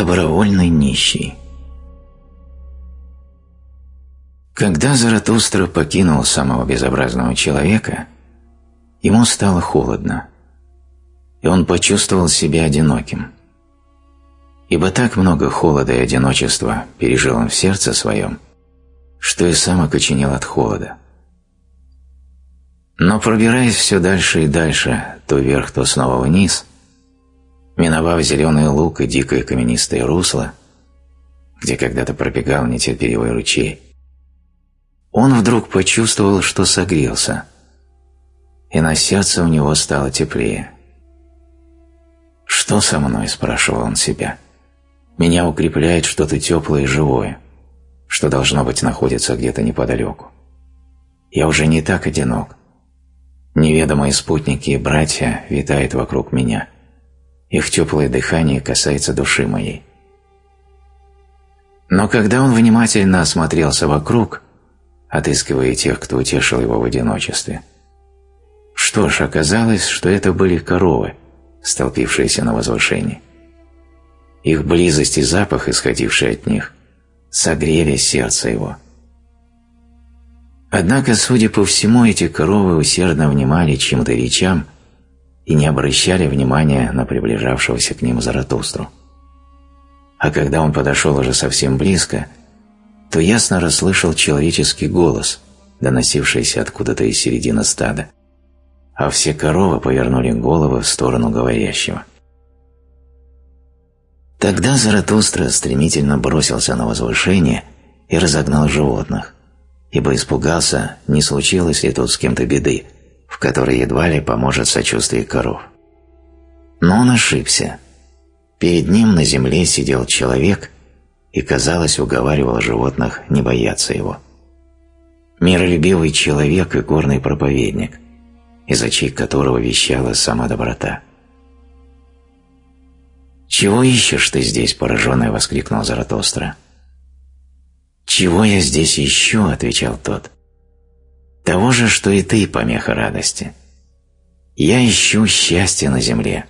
Добровольный нищий Когда Заратустра покинул самого безобразного человека, ему стало холодно, и он почувствовал себя одиноким. Ибо так много холода и одиночества пережил он в сердце своем, что и сам окоченел от холода. Но пробираясь все дальше и дальше, то вверх, то снова вниз, миновав зеленый луг и дикое каменистое русло, где когда-то пробегал нетерпеливый ручей, он вдруг почувствовал, что согрелся, и на сердце у него стало теплее. «Что со мной?» – спрашивал он себя. «Меня укрепляет что-то теплое и живое, что, должно быть, находится где-то неподалеку. Я уже не так одинок. Неведомые спутники и братья витают вокруг меня. Их теплое дыхание касается души моей. Но когда он внимательно осмотрелся вокруг, отыскивая тех, кто утешил его в одиночестве, что ж, оказалось, что это были коровы, столпившиеся на возвышении. Их близость и запах, исходивший от них, согрели сердце его – Однако, судя по всему, эти коровы усердно внимали чьим-то речам и не обращали внимания на приближавшегося к ним Заратустру. А когда он подошел уже совсем близко, то ясно расслышал человеческий голос, доносившийся откуда-то из середины стада, а все коровы повернули головы в сторону говорящего. Тогда Заратустра стремительно бросился на возвышение и разогнал животных ибо испугался, не случилось ли тут с кем-то беды, в которой едва ли поможет сочувствие коров. Но он ошибся. Перед ним на земле сидел человек и, казалось, уговаривал животных не бояться его. Миролюбивый человек и горный проповедник, из очей которого вещала сама доброта. «Чего ищешь ты здесь?» – пораженный воскликнул Заратостра. «Чего я здесь ищу?» – отвечал тот. «Того же, что и ты, помеха радости. Я ищу счастья на земле.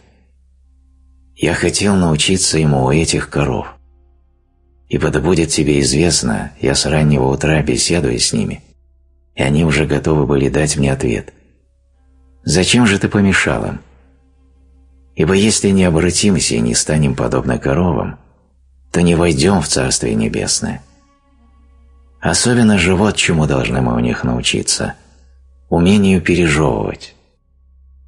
Я хотел научиться ему у этих коров. Ибо да будет тебе известно, я с раннего утра беседую с ними, и они уже готовы были дать мне ответ. Зачем же ты помешал им? Ибо если не обратимся и не станем подобны коровам, то не войдем в Царствие Небесное». Особенно же вот чему должны мы у них научиться – умению пережевывать.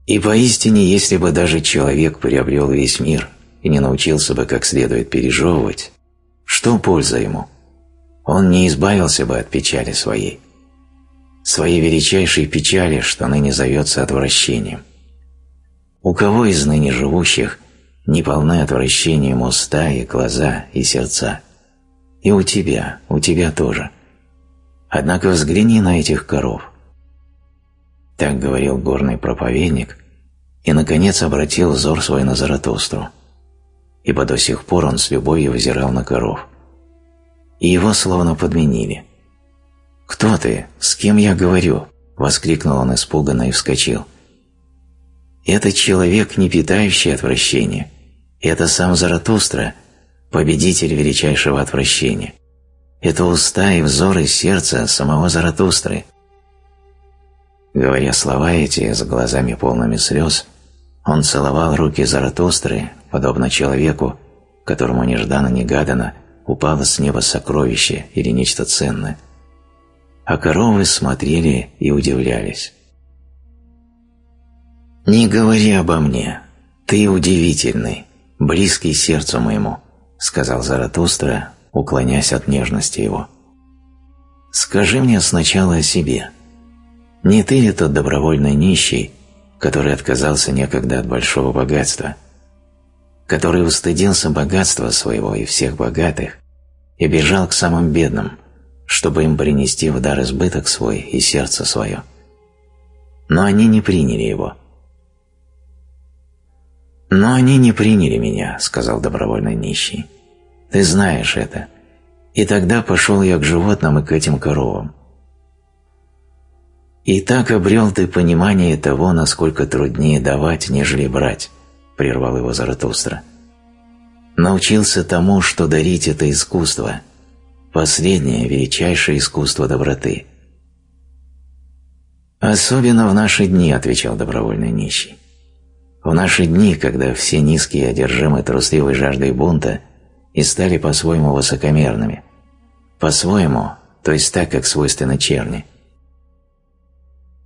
И поистине, если бы даже человек приобрел весь мир и не научился бы как следует пережевывать, что польза ему? Он не избавился бы от печали своей. Своей величайшей печали, что ныне зовется отвращением. У кого из ныне живущих не полны отвращением уста и глаза и сердца? И у тебя, у тебя тоже – Однако взгляни на этих коров. Так говорил горный проповедник и, наконец, обратил взор свой на Заратустру, ибо до сих пор он с любовью взирал на коров. И его словно подменили. «Кто ты? С кем я говорю?» – воскликнул он испуганно и вскочил. «Это человек, не питающий отвращения. Это сам Заратустра, победитель величайшего отвращения. Это уста и взоры сердца самого Заратустры. Говоря слова эти с глазами полными слез, он целовал руки Заратустры, подобно человеку, которому нежданно-негаданно упало с неба сокровище или нечто ценное. А коровы смотрели и удивлялись. «Не говори обо мне, ты удивительный, близкий сердцу моему», — сказал Заратустра, уклоняясь от нежности его. «Скажи мне сначала о себе. Не ты ли тот добровольный нищий, который отказался некогда от большого богатства, который устыдился богатства своего и всех богатых и бежал к самым бедным, чтобы им принести в дар избыток свой и сердце свое? Но они не приняли его». «Но они не приняли меня», — сказал добровольный нищий. Ты знаешь это. И тогда пошел я к животным и к этим коровам. И так обрел ты понимание того, насколько труднее давать, нежели брать, прервал его Заратустра. научился тому, что дарить это искусство, последнее величайшее искусство доброты. «Особенно в наши дни», — отвечал добровольный нищий. «В наши дни, когда все низкие одержимы трусливой жаждой бунта и стали по-своему высокомерными, по-своему, то есть так, как свойственно черни.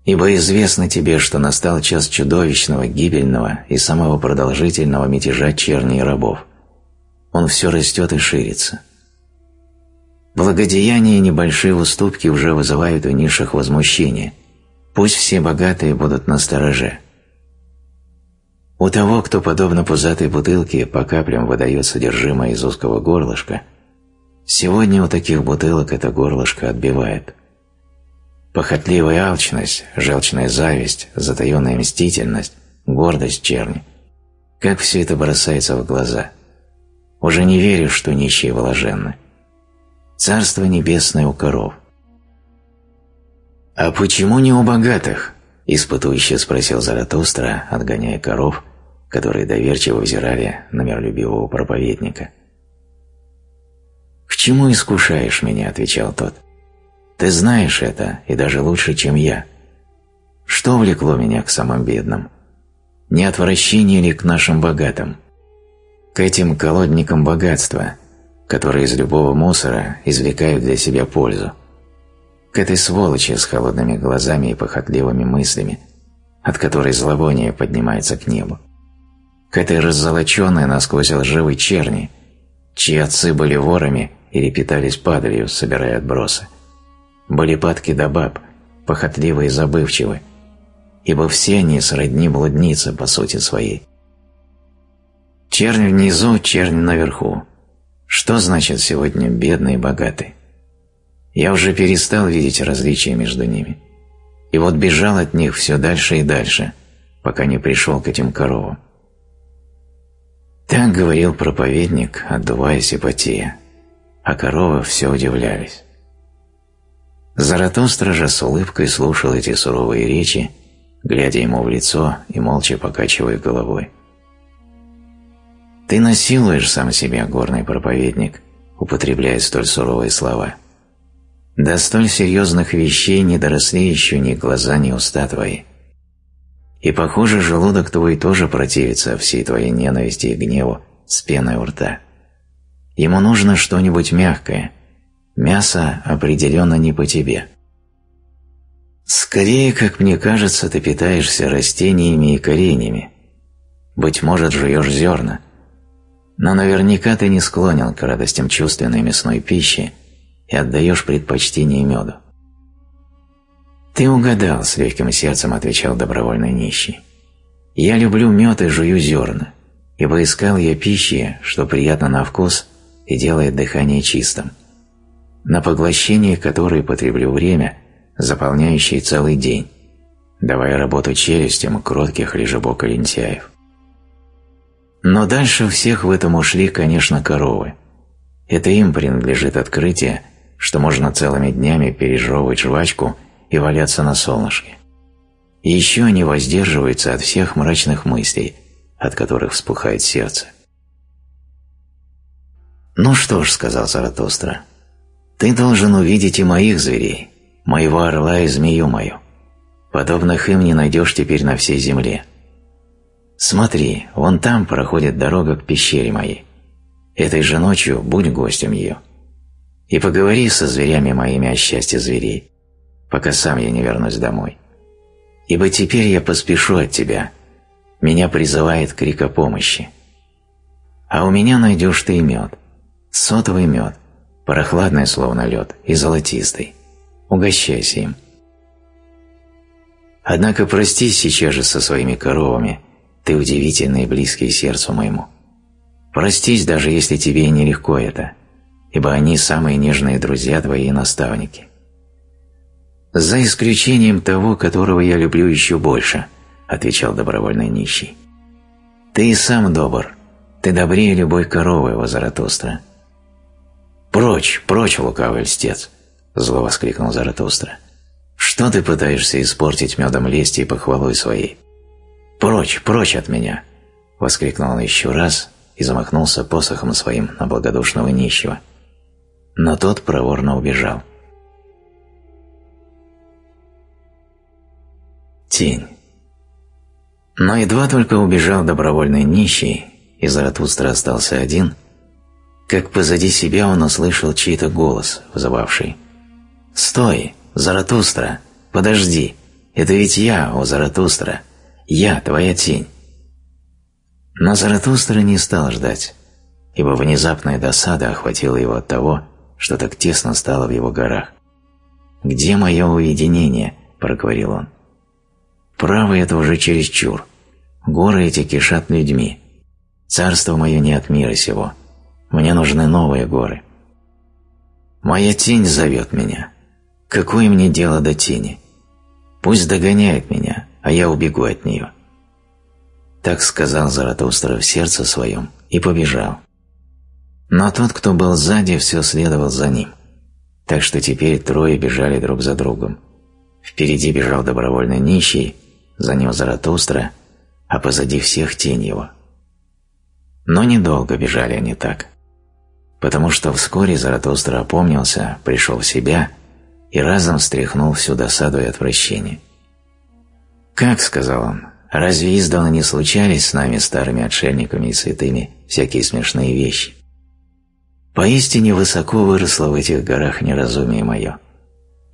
Ибо известно тебе, что настал час чудовищного, гибельного и самого продолжительного мятежа черни и рабов. Он все растет и ширится. Благодеяния и небольшие уступки уже вызывают у низших возмущение – Пусть все богатые будут на стороже. У того, кто, подобно пузатой бутылке, по каплям выдает содержимое из узкого горлышка, сегодня у таких бутылок это горлышко отбивает. Похотливая алчность, желчная зависть, затаенная мстительность, гордость черни. Как все это бросается в глаза. Уже не веришь, что нищие блаженны. Царство небесное у коров – «А почему не у богатых?» – испытующе спросил Заратустра, отгоняя коров, которые доверчиво взирали на миролюбивого проповедника. «К чему искушаешь меня?» – отвечал тот. «Ты знаешь это, и даже лучше, чем я. Что влекло меня к самым бедным? Не отвращение ли к нашим богатым? К этим колодникам богатства, которые из любого мусора извлекают для себя пользу?» К этой сволочи с холодными глазами и похотливыми мыслями, от которой зловоние поднимается к небу, к этой раззолоченной насквозь лживой черни, чьи отцы были ворами или питались падалью, собирая отбросы, были падки до баб, похотливы и забывчивы, ибо все они сродни блудницы по сути своей. Чернь внизу, чернь наверху. Что значит сегодня бедный и богатый? Я уже перестал видеть различия между ними. И вот бежал от них все дальше и дальше, пока не пришел к этим коровам. Так говорил проповедник, отдуваясь и потея, а коровы все удивлялись. Заратустра же с улыбкой слушал эти суровые речи, глядя ему в лицо и молча покачивая головой. «Ты насилуешь сам себя, горный проповедник, употребляя столь суровые слова». До столь серьезных вещей не доросли еще ни глаза, ни уста твои. И, похоже, желудок твой тоже противится всей твоей ненависти и гневу с пеной у рта. Ему нужно что-нибудь мягкое. Мясо определенно не по тебе. Скорее, как мне кажется, ты питаешься растениями и коренями. Быть может, жуешь зерна. Но наверняка ты не склонен к радостям чувственной мясной пищи, и отдаешь предпочтение меду. «Ты угадал», — с легким сердцем отвечал добровольный нищий. «Я люблю мед и жую зерна, ибо искал я пищи, что приятно на вкус и делает дыхание чистым, на поглощение которой потреблю время, заполняющее целый день, давая работу челюстям кротких лежебок и лентяев. Но дальше всех в этом ушли, конечно, коровы. Это им принадлежит открытие, что можно целыми днями пережевывать жвачку и валяться на солнышке. И еще они воздерживаются от всех мрачных мыслей, от которых вспухает сердце. «Ну что ж», — сказал Заратустра, — «ты должен увидеть и моих зверей, моего орла и змею мою. Подобных им не найдешь теперь на всей земле. Смотри, вон там проходит дорога к пещере моей. Этой же ночью будь гостем ее и поговори со зверями моими о счастье зверей, пока сам я не вернусь домой. Ибо теперь я поспешу от тебя, меня призывает крик о помощи. А у меня найдешь ты и мед, сотовый мед, прохладный словно лед и золотистый. Угощайся им. Однако простись сейчас же со своими коровами, ты удивительный и близкий сердцу моему. Простись, даже если тебе и нелегко это – ибо они самые нежные друзья твои и наставники. «За исключением того, которого я люблю еще больше», – отвечал добровольный нищий. «Ты и сам добр, ты добрее любой коровы, его Заратустра». «Прочь, прочь, лукавый льстец!» – зло воскликнул Заратустра. «Что ты пытаешься испортить медом лести и похвалой своей?» «Прочь, прочь от меня!» – воскликнул он еще раз и замахнулся посохом своим на благодушного нищего. Но тот проворно убежал. Тень. Но едва только убежал добровольный нищий, и Заратустра остался один, как позади себя он услышал чей-то голос, вызывавший «Стой, Заратустра, подожди, это ведь я, о Заратустра, я, твоя тень». Но Заратустра не стал ждать, ибо внезапная досада охватила его от того, что так тесно стало в его горах. «Где мое уединение?» – проговорил он. «Право это уже чересчур. Горы эти кишат людьми. Царство мое не от мира сего. Мне нужны новые горы. Моя тень зовет меня. Какое мне дело до тени? Пусть догоняет меня, а я убегу от нее. Так сказал Заратустра в сердце своем и побежал. Но тот, кто был сзади, все следовал за ним. Так что теперь трое бежали друг за другом. Впереди бежал добровольно нищий, за ним Заратустра, а позади всех тень его. Но недолго бежали они так, потому что вскоре Заратустра опомнился, пришел в себя и разом встряхнул всю досаду и отвращение. «Как?» — сказал он. «Разве издавна не случались с нами, старыми отшельниками и святыми, всякие смешные вещи? Поистине высоко выросло в этих горах неразумие мое.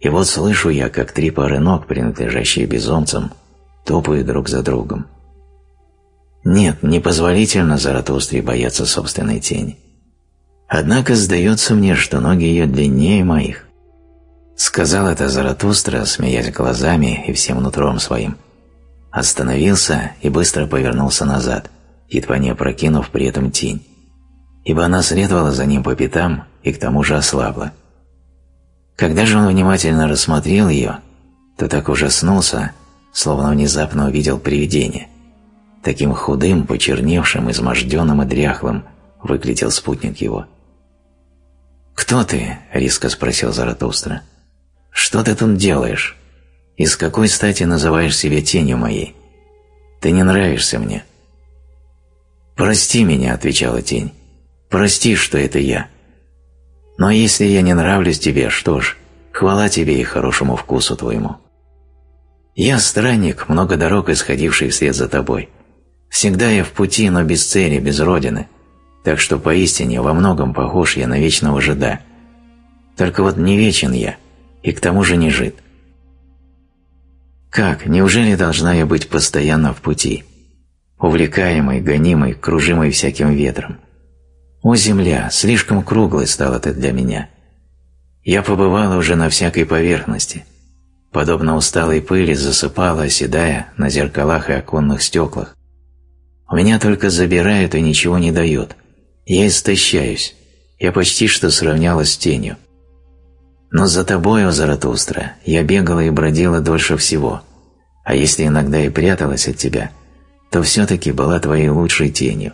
И вот слышу я, как три пары ног, принадлежащие безумцам, топают друг за другом. Нет, непозволительно Заратустре бояться собственной тени. Однако сдается мне, что ноги ее длиннее моих. Сказал это Заратустра, смеясь глазами и всем нутром своим. Остановился и быстро повернулся назад, едва не опрокинув при этом тень, ибо она следовала за ним по пятам и к тому же ослабла. Когда же он внимательно рассмотрел ее, то так ужаснулся, словно внезапно увидел привидение. Таким худым, почерневшим, изможденным и дряхлым выглядел спутник его. «Кто ты?» — резко спросил Заратустра. «Что ты тут делаешь? И с какой стати называешь себя тенью моей? Ты не нравишься мне». «Прости меня», — отвечала тень. «Прости, что это я. Но если я не нравлюсь тебе, что ж, хвала тебе и хорошему вкусу твоему. Я странник, много дорог исходивший вслед за тобой». Всегда я в пути, но без цели, без родины, так что поистине во многом похож я на вечного жида. Только вот не вечен я, и к тому же не жид. Как, неужели должна я быть постоянно в пути, увлекаемой, гонимой, кружимой всяким ветром? О, земля, слишком круглой стала ты для меня. Я побывала уже на всякой поверхности, подобно усталой пыли засыпала, оседая на зеркалах и оконных стеклах, у меня только забирают и ничего не дают. Я истощаюсь. Я почти что сравнялась с тенью. Но за тобою, Заратустра, я бегала и бродила дольше всего. А если иногда и пряталась от тебя, то все-таки была твоей лучшей тенью.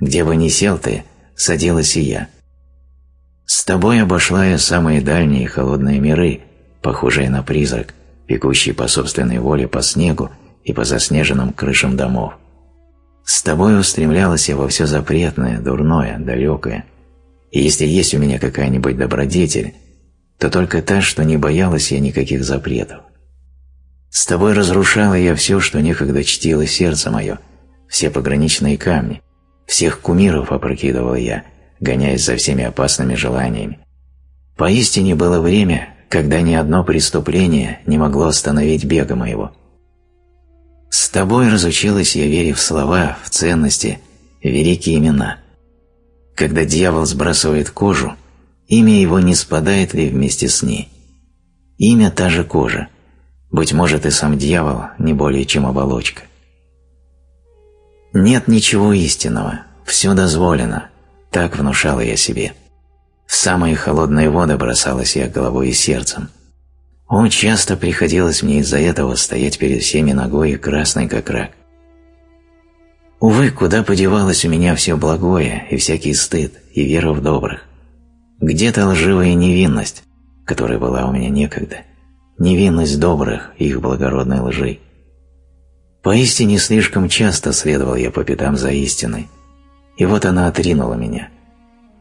Где бы ни сел ты, садилась и я. С тобой обошла я самые дальние холодные миры, похожие на призрак, бегущий по собственной воле по снегу и по заснеженным крышам домов. С тобой устремлялась я во все запретное, дурное, далекое. И если есть у меня какая-нибудь добродетель, то только та, что не боялась я никаких запретов. С тобой разрушала я все, что некогда чтило сердце мое, все пограничные камни, всех кумиров опрокидывал я, гоняясь за всеми опасными желаниями. Поистине было время, когда ни одно преступление не могло остановить бега моего. С тобой разучилась я вере в слова, в ценности, в великие имена. Когда дьявол сбрасывает кожу, имя его не спадает ли вместе с ней? Имя – та же кожа. Быть может, и сам дьявол не более чем оболочка. Нет ничего истинного, все дозволено, так внушала я себе. В самые холодные воды бросалась я головой и сердцем – о, часто приходилось мне из-за этого стоять перед всеми ногой и красной как рак. Увы, куда подевалось у меня все благое и всякий стыд, и вера в добрых? Где-то лживая невинность, которая была у меня некогда, невинность добрых и их благородной лжи. Поистине слишком часто следовал я по пятам за истиной, И вот она отринула меня.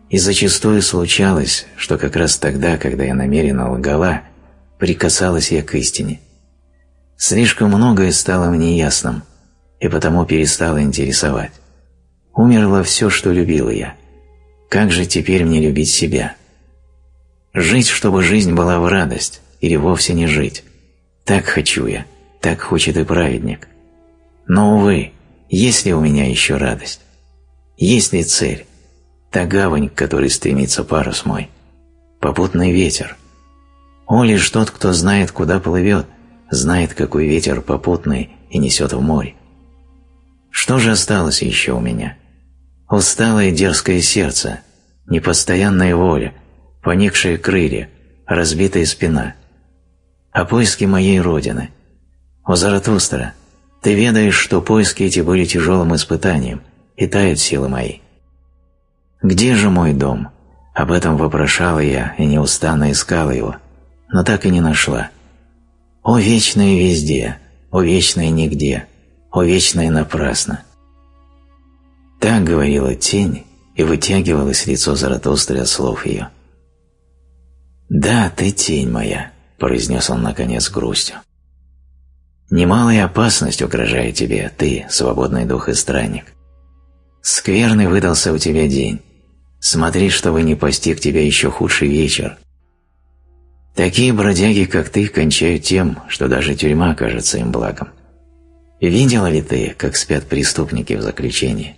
И зачастую случалось, что как раз тогда, когда я намеренно лгала, прикасалась я к истине. Слишком многое стало мне ясным, и потому перестало интересовать. Умерло все, что любила я. Как же теперь мне любить себя? Жить, чтобы жизнь была в радость, или вовсе не жить. Так хочу я, так хочет и праведник. Но, увы, есть ли у меня еще радость? Есть ли цель? Та гавань, к которой стремится парус мой. Попутный ветер. О, лишь тот, кто знает, куда плывет, знает, какой ветер попутный и несет в море. Что же осталось еще у меня? Усталое дерзкое сердце, непостоянная воля, поникшие крылья, разбитая спина. О поиске моей родины. О, Заратустра, ты ведаешь, что поиски эти были тяжелым испытанием, и тают силы мои. Где же мой дом? Об этом вопрошала я и неустанно искала его, но так и не нашла. О, вечное везде, о, вечное нигде, о, вечное напрасно. Так говорила тень, и вытягивалось лицо Заратустры от слов ее. «Да, ты тень моя», — произнес он наконец грустью. «Немалая опасность угрожает тебе, ты, свободный дух и странник. Скверный выдался у тебя день. Смотри, чтобы не постиг тебя еще худший вечер. Такие бродяги, как ты, кончают тем, что даже тюрьма кажется им благом. Видела ли ты, как спят преступники в заключении?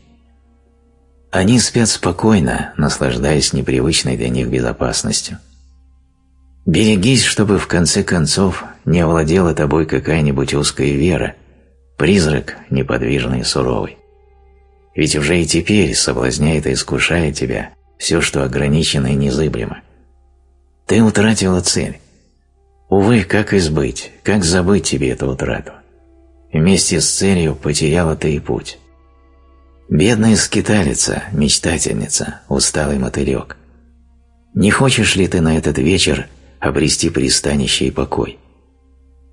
Они спят спокойно, наслаждаясь непривычной для них безопасностью. Берегись, чтобы в конце концов не овладела тобой какая-нибудь узкая вера, призрак неподвижный и суровый. Ведь уже и теперь соблазняет и искушает тебя все, что ограничено и незыблемо. Ты утратила цель. Увы, как избыть, как забыть тебе эту утрату? Вместе с целью потеряла ты и путь. Бедная скиталица, мечтательница, усталый мотылек. Не хочешь ли ты на этот вечер обрести пристанище и покой?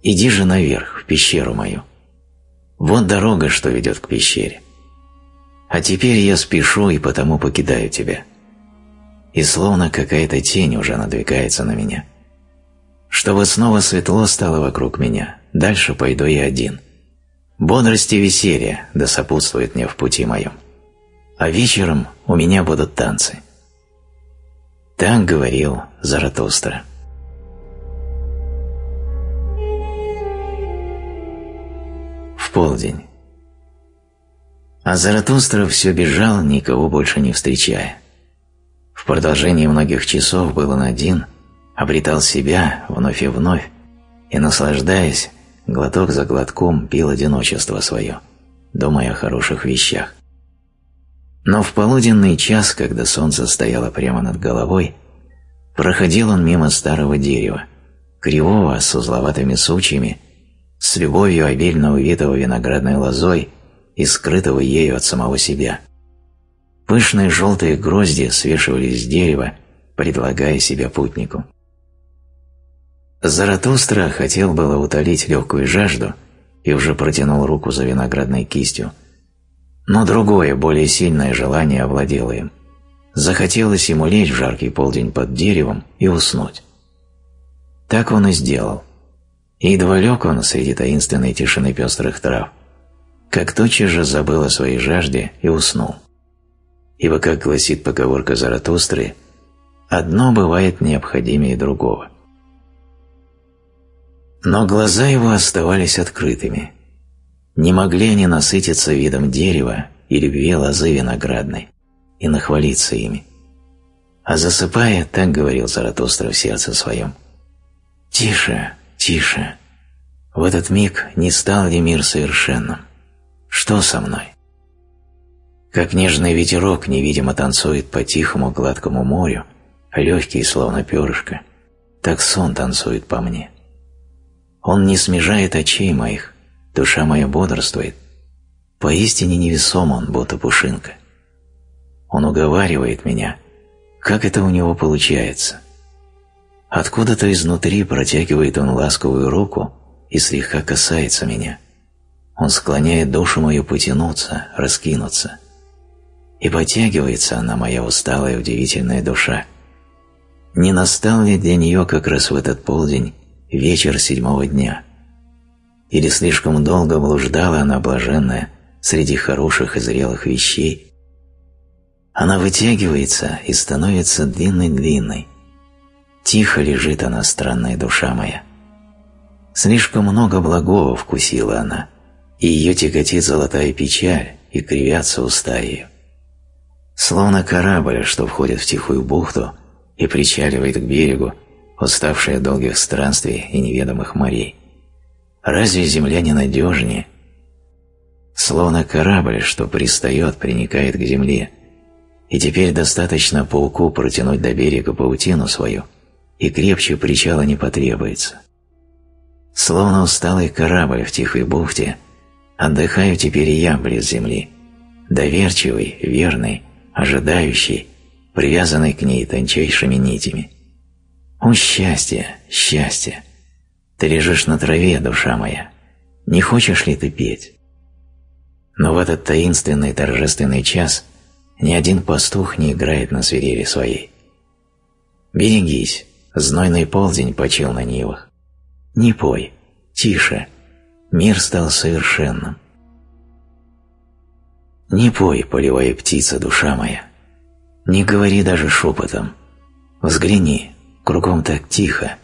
Иди же наверх, в пещеру мою. Вот дорога, что ведет к пещере. А теперь я спешу и потому покидаю тебя. И словно какая-то тень уже надвигается на меня. Чтобы снова светло стало вокруг меня, дальше пойду я один. Бодрость и веселье да сопутствует мне в пути моем. А вечером у меня будут танцы. Так говорил Заратустра. Полдень. А Заратустра все бежал, никого больше не встречая. В продолжении многих часов был он один, обретал себя вновь и вновь, и, наслаждаясь, глоток за глотком пил одиночество свое, думая о хороших вещах. Но в полуденный час, когда солнце стояло прямо над головой, проходил он мимо старого дерева, кривого, с узловатыми сучьями, с любовью обильно увитого виноградной лозой и скрытого ею от самого себя. Пышные желтые грозди свешивались с дерева, предлагая себя путнику. Заратустра хотел было утолить легкую жажду и уже протянул руку за виноградной кистью, но другое, более сильное желание овладело им. Захотелось ему лечь в жаркий полдень под деревом и уснуть. Так он и сделал. И едва лег он среди таинственной тишины пестрых трав, как тотчас же забыл о своей жажде и уснул. Ибо, как гласит поговорка Заратустры, одно бывает необходимее другого. Но глаза его оставались открытыми. Не могли они насытиться видом дерева и любви лозы виноградной и нахвалиться ими. А засыпая, так говорил Заратустра в сердце своем. «Тише, тише. В этот миг не стал ли мир совершенным? Что со мной? Как нежный ветерок невидимо танцует по тихому гладкому морю, легкий, словно перышко, так сон танцует по мне. Он не смежает очей моих, душа моя бодрствует. Поистине невесом он, будто пушинка. Он уговаривает меня, как это у него получается. Откуда-то изнутри протягивает он ласковую руку и слегка касается меня – он склоняет душу мою потянуться, раскинуться. и потягивается она, моя усталая удивительная душа. Не настал ли для нее как раз в этот полдень вечер седьмого дня? Или слишком долго блуждала она блаженная среди хороших и зрелых вещей? Она вытягивается и становится длинной-длинной. Тихо лежит она, странная душа моя. Слишком много благого вкусила она, и ее тяготит золотая печаль, и кривятся уста ее. Словно корабль, что входит в тихую бухту и причаливает к берегу, уставший от долгих странствий и неведомых морей. Разве земля не надежнее? Словно корабль, что пристает, приникает к земле, и теперь достаточно пауку протянуть до берега паутину свою, и крепче причала не потребуется. Словно усталый корабль в тихой бухте, отдыхаю теперь я близ земли, доверчивый, верный, ожидающий, привязанный к ней тончайшими нитями. О, счастье, счастье! Ты лежишь на траве, душа моя. Не хочешь ли ты петь? Но в этот таинственный торжественный час ни один пастух не играет на свирели своей. Берегись, знойный полдень почил на нивах. Не пой, тише, мир стал совершенным. Не пой, полевая птица, душа моя. Не говори даже шепотом. Взгляни, кругом так тихо.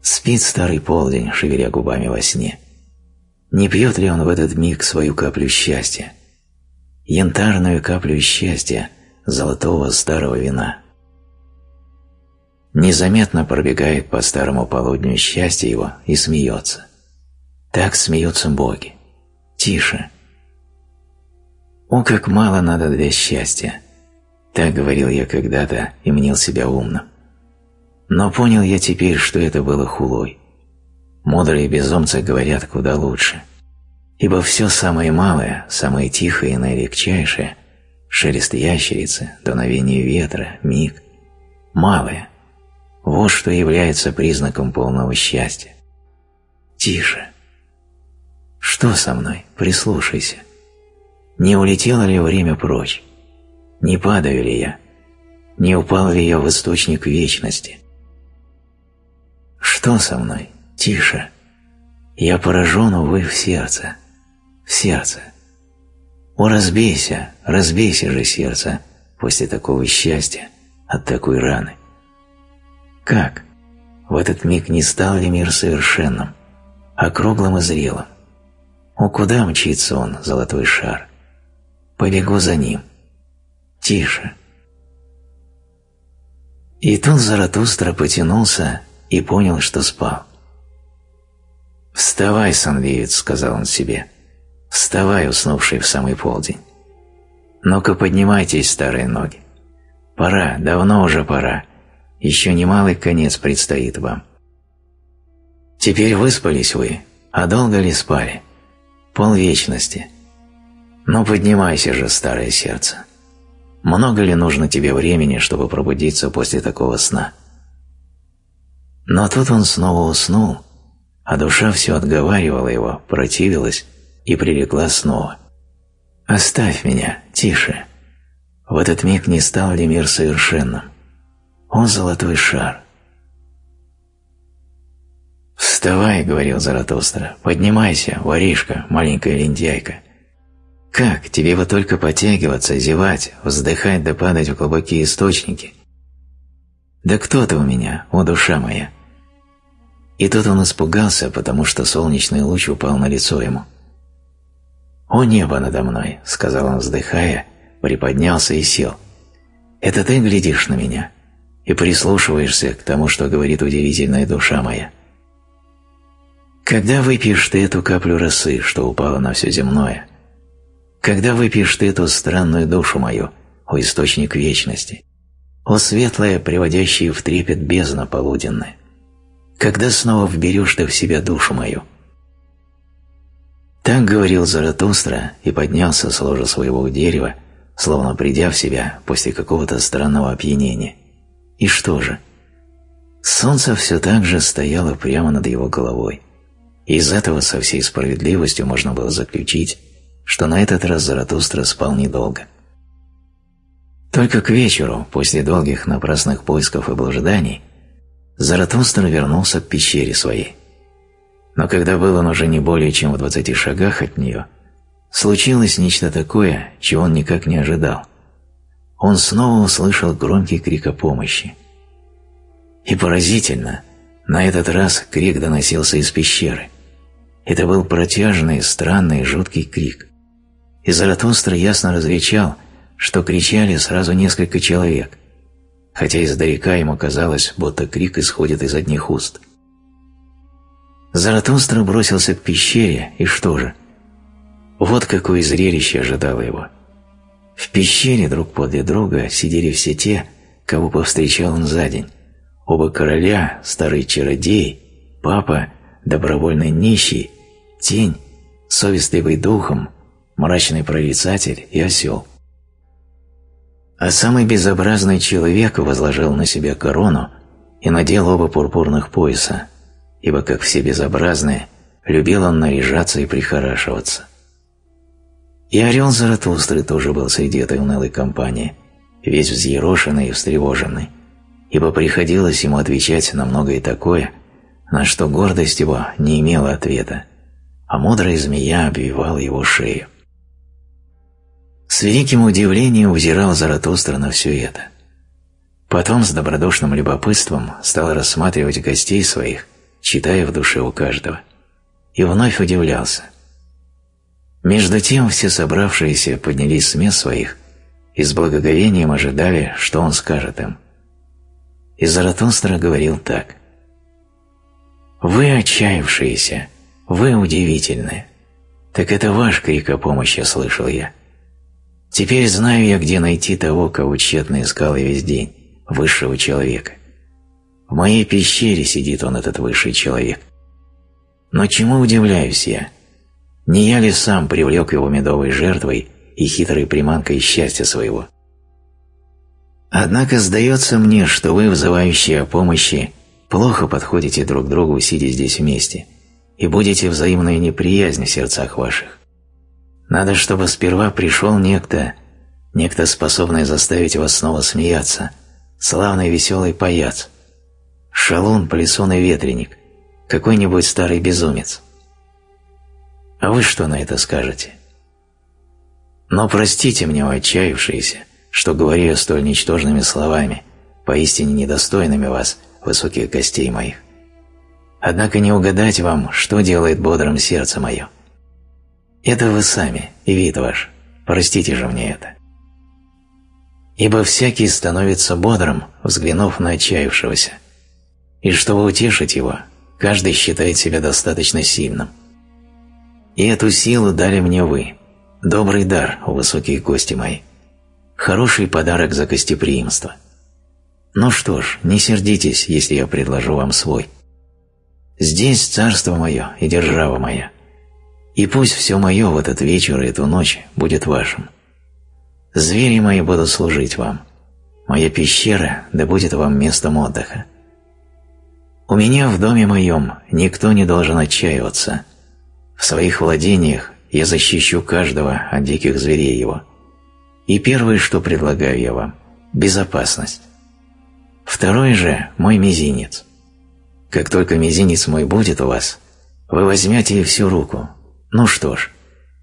Спит старый полдень, шевеля губами во сне. Не пьет ли он в этот миг свою каплю счастья? Янтарную каплю счастья, золотого старого вина. Незаметно пробегает по старому полудню счастье его и смеется. Так смеются боги. Тише. О, как мало надо для счастья! Так говорил я когда-то и мнил себя умным. Но понял я теперь, что это было хулой. Мудрые безумцы говорят куда лучше. Ибо все самое малое, самое тихое и наилегчайшее – шелест ящерицы, дуновение ветра, миг – малое. Вот что является признаком полного счастья. Тише. Что со мной? Прислушайся. Не улетело ли время прочь? Не падаю ли я? Не упал ли я в источник вечности? Что со мной? Тише. Я поражен, увы, в сердце. В сердце. О, разбейся, разбейся же сердце после такого счастья, от такой раны. Как? В этот миг не стал ли мир совершенным, округлым и зрелым? О, куда мчится он, золотой шар? Побегу за ним. Тише. И тут Заратустра потянулся и понял, что спал. «Вставай, сонливец», — сказал он себе. «Вставай, уснувший в самый полдень. Ну-ка поднимайтесь, старые ноги. Пора, давно уже пора. Еще немалый конец предстоит вам. Теперь выспались вы, а долго ли спали? Пол вечности. Ну поднимайся же, старое сердце. Много ли нужно тебе времени, чтобы пробудиться после такого сна? Но тут он снова уснул, а душа все отговаривала его, противилась и прилегла снова. «Оставь меня, тише!» В этот миг не стал ли мир совершенным? О, золотой шар! «Вставай», — говорил Заратустра, — «поднимайся, воришка, маленькая лентяйка». Как тебе бы только потягиваться, зевать, вздыхать да падать в глубокие источники? Да кто ты у меня, о душа моя? И тут он испугался, потому что солнечный луч упал на лицо ему. «О небо надо мной!» — сказал он, вздыхая, приподнялся и сел. «Это ты глядишь на меня и прислушиваешься к тому, что говорит удивительная душа моя. Когда выпьешь ты эту каплю росы, что упала на все земное, когда выпьешь ты эту странную душу мою, о источник вечности, о светлая, приводящая в трепет бездна полуденная, когда снова вберешь ты в себя душу мою. Так говорил Заратустра и поднялся с ложа своего дерева, словно придя в себя после какого-то странного опьянения. И что же? Солнце все так же стояло прямо над его головой. И из этого со всей справедливостью можно было заключить, что на этот раз Заратустра спал недолго. Только к вечеру, после долгих напрасных поисков и блужданий, Заратустра вернулся к пещере своей. Но когда был он уже не более чем в двадцати шагах от нее, случилось нечто такое, чего он никак не ожидал. Он снова услышал громкий крик о помощи. И поразительно, на этот раз крик доносился из пещеры. Это был протяжный, странный, жуткий крик. И Заратустра ясно различал, что кричали сразу несколько человек, хотя издалека ему казалось, будто крик исходит из одних уст. Заратустра бросился к пещере, и что же? Вот какое зрелище ожидало его. В пещере друг подле друга сидели все те, кого повстречал он за день. Оба короля, старый чародей, папа, добровольный нищий, тень, совестливый духом, мрачный прорицатель и осел. А самый безобразный человек возложил на себя корону и надел оба пурпурных пояса, ибо, как все безобразные, любил он наряжаться и прихорашиваться. И орел Заратустры тоже был среди этой унылой компании, весь взъерошенный и встревоженный, ибо приходилось ему отвечать на многое такое, на что гордость его не имела ответа, а мудрая змея обвивала его шею. С великим удивлением взирал Заратустра на все это. Потом с добродушным любопытством стал рассматривать гостей своих, читая в душе у каждого. И вновь удивлялся. Между тем все собравшиеся поднялись с мест своих и с благоговением ожидали, что он скажет им. И Заратустра говорил так. «Вы отчаявшиеся, вы удивительны. Так это ваш крик о помощи, слышал я. Теперь знаю я, где найти того, кого тщетно искал я весь день, высшего человека. В моей пещере сидит он, этот высший человек. Но чему удивляюсь я? Не я ли сам привлек его медовой жертвой и хитрой приманкой счастья своего? Однако сдается мне, что вы, взывающие о помощи, плохо подходите друг другу, сидя здесь вместе, и будете взаимной неприязнь в сердцах ваших. Надо, чтобы сперва пришел некто, некто, способный заставить вас снова смеяться, славный веселый паяц, шалун, плесун и ветреник, какой-нибудь старый безумец. А вы что на это скажете? Но простите мне, отчаявшиеся, что говорю столь ничтожными словами, поистине недостойными вас, высоких гостей моих. Однако не угадать вам, что делает бодрым сердце мое – это вы сами и вид ваш. Простите же мне это. Ибо всякий становится бодрым, взглянув на отчаявшегося. И чтобы утешить его, каждый считает себя достаточно сильным. И эту силу дали мне вы, добрый дар, высокие гости мои, хороший подарок за гостеприимство. Ну что ж, не сердитесь, если я предложу вам свой. Здесь царство мое и держава моя – и пусть все мое в этот вечер и эту ночь будет вашим. Звери мои будут служить вам. Моя пещера да будет вам местом отдыха. У меня в доме моем никто не должен отчаиваться. Своих владениях я защищу каждого от диких зверей его. И первое, что предлагаю я вам – безопасность. Второе же – мой мизинец. Как только мизинец мой будет у вас, вы возьмете всю руку – ну что ж,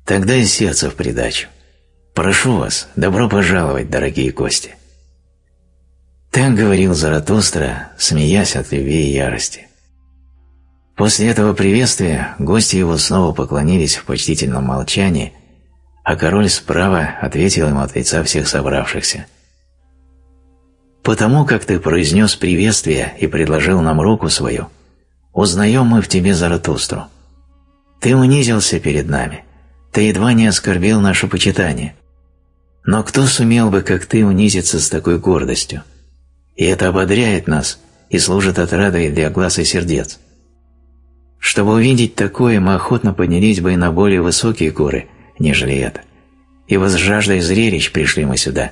тогда и сердце в придачу. Прошу вас, добро пожаловать, дорогие гости. Так говорил Заратустра, смеясь от любви и ярости. После этого приветствия гости его снова поклонились в почтительном молчании, а король справа ответил ему от лица всех собравшихся. «Потому как ты произнес приветствие и предложил нам руку свою, узнаем мы в тебе Заратустру». Ты унизился перед нами, ты едва не оскорбил наше почитание. Но кто сумел бы, как ты, унизиться с такой гордостью? И это ободряет нас и служит отрадой для глаз и сердец. Чтобы увидеть такое, мы охотно поднялись бы и на более высокие горы, нежели это. И с жаждой зрелищ пришли мы сюда.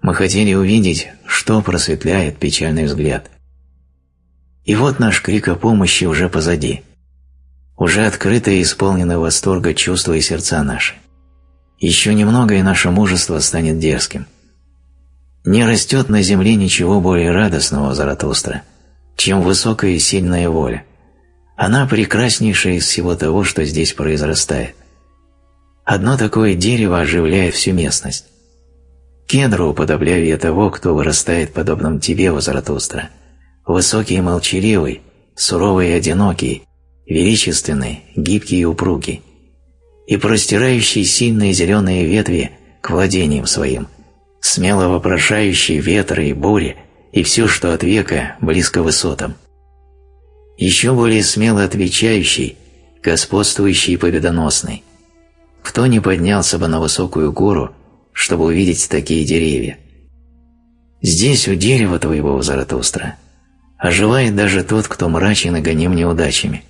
Мы хотели увидеть, что просветляет печальный взгляд. И вот наш крик о помощи уже позади – уже открыто и исполнено восторга чувства и сердца наши. Еще немного, и наше мужество станет дерзким. Не растет на земле ничего более радостного, Заратустра, чем высокая и сильная воля. Она прекраснейшая из всего того, что здесь произрастает. Одно такое дерево оживляет всю местность. Кедру уподобляю того, кто вырастает подобным тебе, о Заратустра, высокий и молчаливый, суровый и одинокий, величественный, гибкий и упругий, и простирающий сильные зеленые ветви к владениям своим, смело вопрошающий ветры и бури и все, что от века близко высотам. Еще более смело отвечающий, господствующий и победоносный. Кто не поднялся бы на высокую гору, чтобы увидеть такие деревья? Здесь, у дерева твоего, Заратустра, оживает даже тот, кто мрачен и гоним неудачами.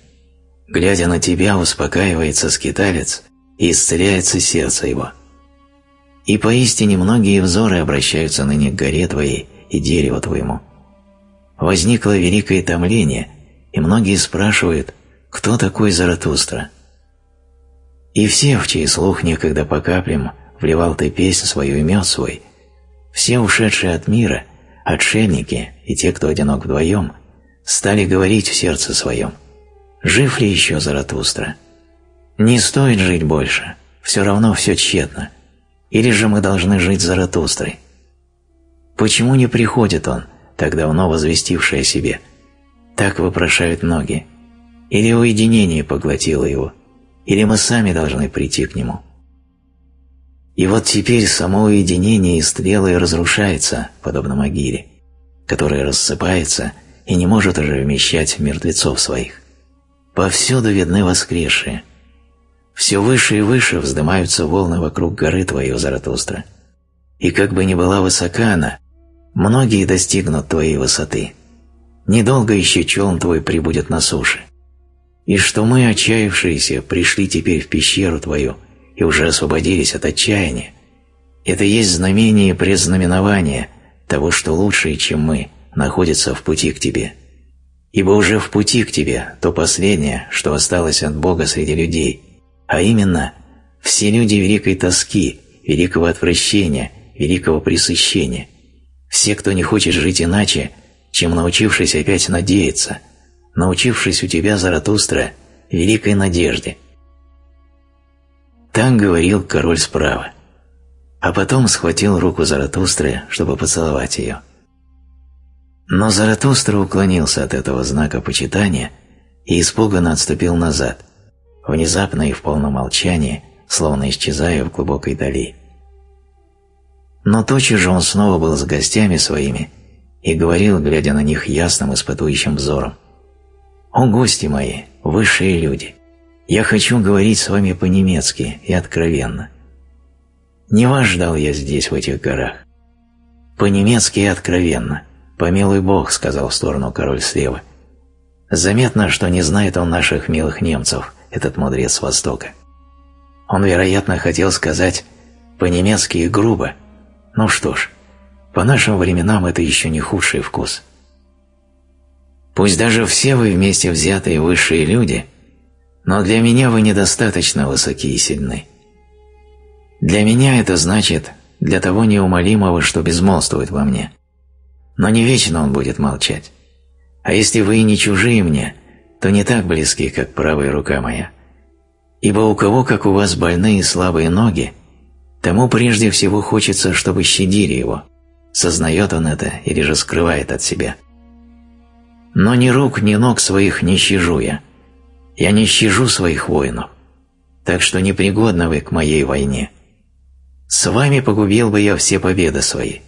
Глядя на тебя, успокаивается скиталец и исцеляется сердце его – и поистине многие взоры обращаются ныне к горе Твоей и дереву Твоему. Возникло великое томление, и многие спрашивают, кто такой Заратустра? И все, в чей слух некогда по каплям вливал ты песнь свою и мед свой, все ушедшие от мира, отшельники и те, кто одинок вдвоем, стали говорить в сердце своем, жив ли еще Заратустра? Не стоит жить больше, все равно все тщетно. Или же мы должны жить Заратустрой? Почему не приходит он, так давно возвестивший о себе? Так вопрошают многие. Или уединение поглотило его, или мы сами должны прийти к нему. И вот теперь само уединение и разрушается, подобно могиле, которая рассыпается и не может уже вмещать мертвецов своих. Повсюду видны воскресшие – все выше и выше вздымаются волны вокруг горы твоей, Заратустра. И как бы ни была высока она, многие достигнут твоей высоты. Недолго еще челн твой прибудет на суше. И что мы, отчаявшиеся, пришли теперь в пещеру твою и уже освободились от отчаяния, это есть знамение и предзнаменование того, что лучшее, чем мы, находится в пути к тебе. Ибо уже в пути к тебе то последнее, что осталось от Бога среди людей – а именно все люди великой тоски, великого отвращения, великого пресыщения, все, кто не хочет жить иначе, чем научившись опять надеяться, научившись у тебя, Заратустра, великой надежде. Так говорил король справа, а потом схватил руку Заратустры, чтобы поцеловать ее. Но Заратустра уклонился от этого знака почитания и испуганно отступил назад – внезапно и в полном молчании, словно исчезая в глубокой дали. Но тотчас же он снова был с гостями своими и говорил, глядя на них ясным испытующим взором. «О, гости мои, высшие люди, я хочу говорить с вами по-немецки и откровенно. Не вас ждал я здесь, в этих горах. По-немецки и откровенно. Помилуй Бог», — сказал в сторону король слева. «Заметно, что не знает он наших милых немцев, этот мудрец Востока. Он, вероятно, хотел сказать по-немецки и грубо. Ну что ж, по нашим временам это еще не худший вкус. Пусть даже все вы вместе взятые высшие люди, но для меня вы недостаточно высоки и сильны. Для меня это значит для того неумолимого, что безмолвствует во мне. Но не вечно он будет молчать. А если вы и не чужие мне – то не так близки, как правая рука моя. Ибо у кого, как у вас, больные и слабые ноги, тому прежде всего хочется, чтобы щадили его, сознает он это или же скрывает от себя. Но ни рук, ни ног своих не щажу я. Я не щажу своих воинов, так что непригодны вы к моей войне. С вами погубил бы я все победы свои.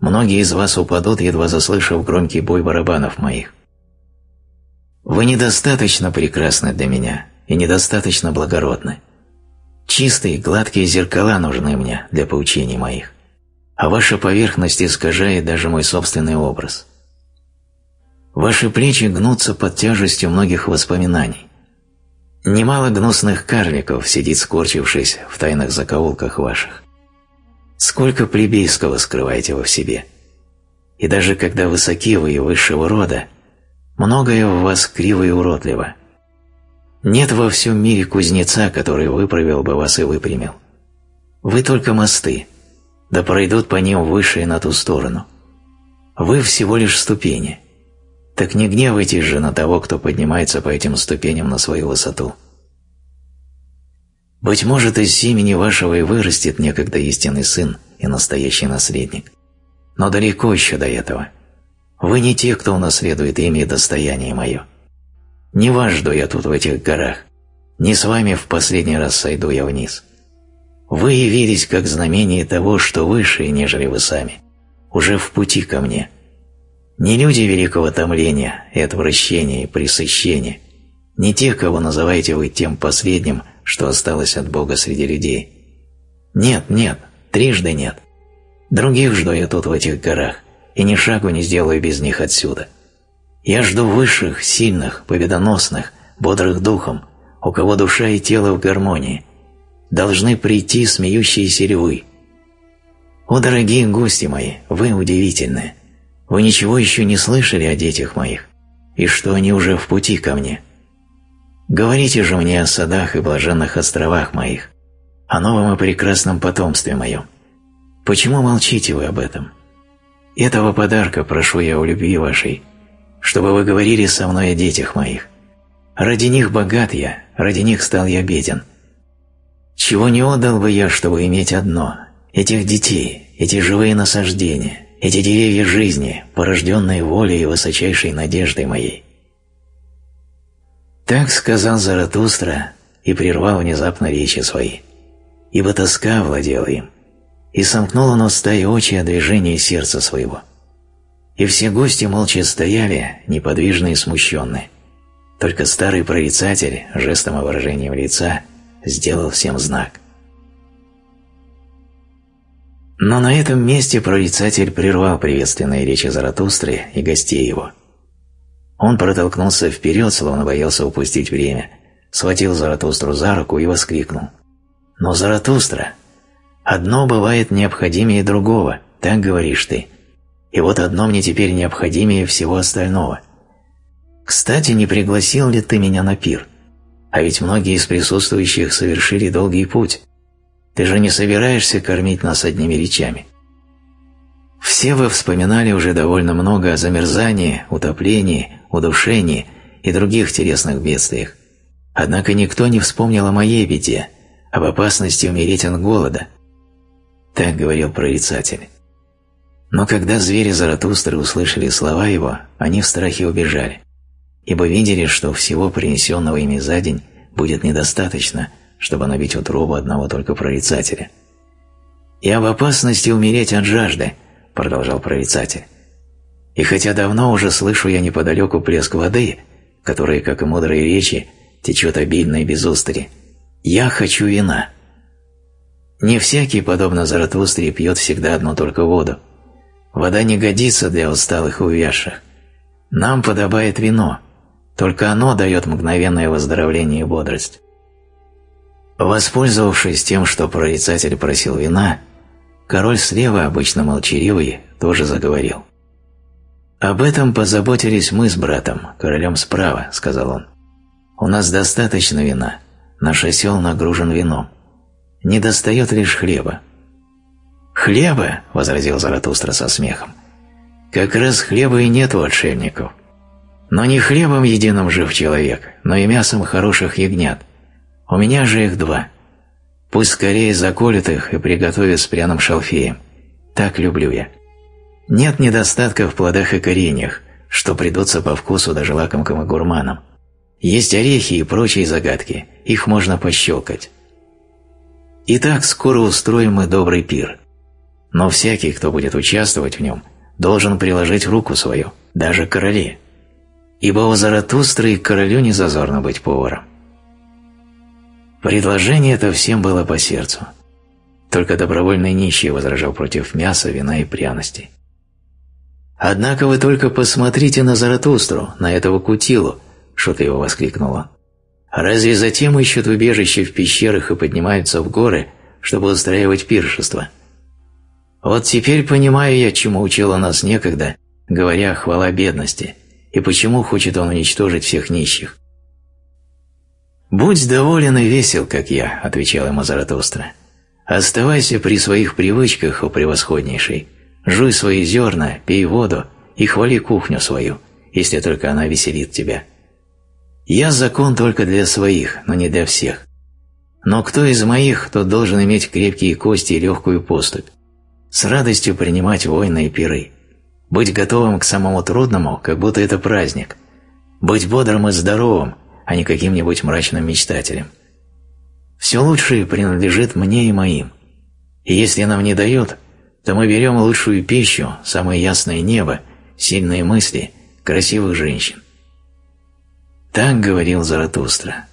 Многие из вас упадут, едва заслышав громкий бой барабанов моих. Вы недостаточно прекрасны для меня и недостаточно благородны. Чистые, гладкие зеркала нужны мне для поучений моих, а ваша поверхность искажает даже мой собственный образ. Ваши плечи гнутся под тяжестью многих воспоминаний. Немало гнусных карликов сидит скорчившись в тайных закоулках ваших. Сколько плебейского скрываете вы в себе. И даже когда высоки вы и высшего рода, Многое в вас криво и уродливо. Нет во всем мире кузнеца, который выправил бы вас и выпрямил. Вы только мосты. Да пройдут по ним высшие на ту сторону. Вы всего лишь ступени. Так не гневайтесь же на того, кто поднимается по этим ступеням на свою высоту. Быть может, из семени вашего и вырастет некогда истинный сын и настоящий наследник. Но далеко еще до этого. Вы не те, кто унаследует имя и достояние мое. Не вас жду я тут в этих горах. Не с вами в последний раз сойду я вниз. Вы явились как знамение того, что выше, нежели вы сами, уже в пути ко мне. Не люди великого томления и отвращения и пресыщения, не тех, кого называете вы тем последним, что осталось от Бога среди людей. Нет, нет, трижды нет. Других жду я тут в этих горах, и ни шагу не сделаю без них отсюда. Я жду высших, сильных, победоносных, бодрых духом, у кого душа и тело в гармонии. Должны прийти смеющиеся львы. О, дорогие гости мои, вы удивительны. Вы ничего еще не слышали о детях моих, и что они уже в пути ко мне. Говорите же мне о садах и блаженных островах моих, о новом и прекрасном потомстве моем. Почему молчите вы об этом? Этого подарка прошу я у любви вашей, чтобы вы говорили со мной о детях моих. Ради них богат я, ради них стал я беден. Чего не отдал бы я, чтобы иметь одно – этих детей, эти живые насаждения, эти деревья жизни, порожденные волей и высочайшей надеждой моей. Так сказал Заратустра и прервал внезапно речи свои, ибо тоска владела им и сомкнул он уста и очи о движении сердца своего. И все гости молча стояли, неподвижные и смущенные. Только старый прорицатель, жестом и выражением лица, сделал всем знак. Но на этом месте прорицатель прервал приветственные речи Заратустры и гостей его. Он протолкнулся вперед, словно боялся упустить время, схватил Заратустру за руку и воскликнул. «Но Заратустра, Одно бывает необходимее другого, так говоришь ты. И вот одно мне теперь необходимее всего остального. Кстати, не пригласил ли ты меня на пир? А ведь многие из присутствующих совершили долгий путь. Ты же не собираешься кормить нас одними речами. Все вы вспоминали уже довольно много о замерзании, утоплении, удушении и других телесных бедствиях. Однако никто не вспомнил о моей беде, об опасности умереть от голода, так говорил прорицатель. Но когда звери Заратустры услышали слова его, они в страхе убежали, ибо видели, что всего принесенного ими за день будет недостаточно, чтобы набить утробу одного только прорицателя. «И об опасности умереть от жажды», — продолжал прорицатель. «И хотя давно уже слышу я неподалеку плеск воды, которая, как и мудрые речи, течет обильно и без устали, я хочу вина». Не всякий, подобно Заратустре, пьет всегда одну только воду. Вода не годится для усталых и увязших. Нам подобает вино, только оно дает мгновенное выздоровление и бодрость. Воспользовавшись тем, что прорицатель просил вина, король слева, обычно молчаливый, тоже заговорил. «Об этом позаботились мы с братом, королем справа», — сказал он. «У нас достаточно вина, наш осел нагружен вином не достает лишь хлеба. «Хлеба?» – возразил Заратустра со смехом. «Как раз хлеба и нет у отшельников. Но не хлебом единым жив человек, но и мясом хороших ягнят. У меня же их два. Пусть скорее заколют их и приготовят с пряным шалфеем. Так люблю я. Нет недостатка в плодах и кореньях, что придутся по вкусу даже лакомкам и гурманам. Есть орехи и прочие загадки, их можно пощелкать. Итак, скоро устроим мы добрый пир. Но всякий, кто будет участвовать в нем, должен приложить руку свою, даже короли. Ибо у Заратустры и королю не зазорно быть поваром. Предложение это всем было по сердцу. Только добровольный нищий возражал против мяса, вина и пряностей. «Однако вы только посмотрите на Заратустру, на этого кутилу!» – шутливо воскликнул он. Разве затем ищут убежище в пещерах и поднимаются в горы, чтобы устраивать пиршество? Вот теперь понимаю я, чему учила нас некогда, говоря «хвала бедности», и почему хочет он уничтожить всех нищих. «Будь доволен и весел, как я», — отвечал ему Заратустра. Оставайся при своих привычках, о превосходнейший. Жуй свои зерна, пей воду и хвали кухню свою, если только она веселит тебя. Я закон только для своих, но не для всех. Но кто из моих, тот должен иметь крепкие кости и легкую поступь, с радостью принимать войны и пиры, быть готовым к самому трудному, как будто это праздник, быть бодрым и здоровым, а не каким-нибудь мрачным мечтателем. Все лучшее принадлежит мне и моим. И если нам не дает, то мы берем лучшую пищу, самое ясное небо, сильные мысли, красивых женщин. Так говорил Заратустра.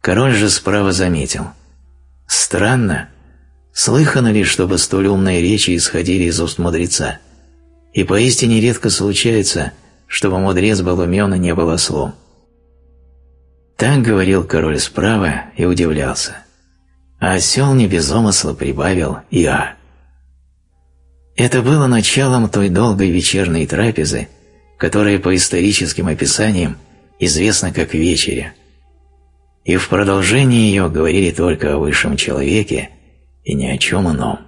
Король же справа заметил. Странно, слыхано ли, чтобы столь умные речи исходили из уст мудреца? И поистине редко случается, чтобы мудрец был умен и не был ослом. Так говорил король справа и удивлялся. А осел не без умысла прибавил и «а». Это было началом той долгой вечерней трапезы, которая по историческим описаниям известна как вечеря. И в продолжении ее говорили только о высшем человеке и ни о чем ином.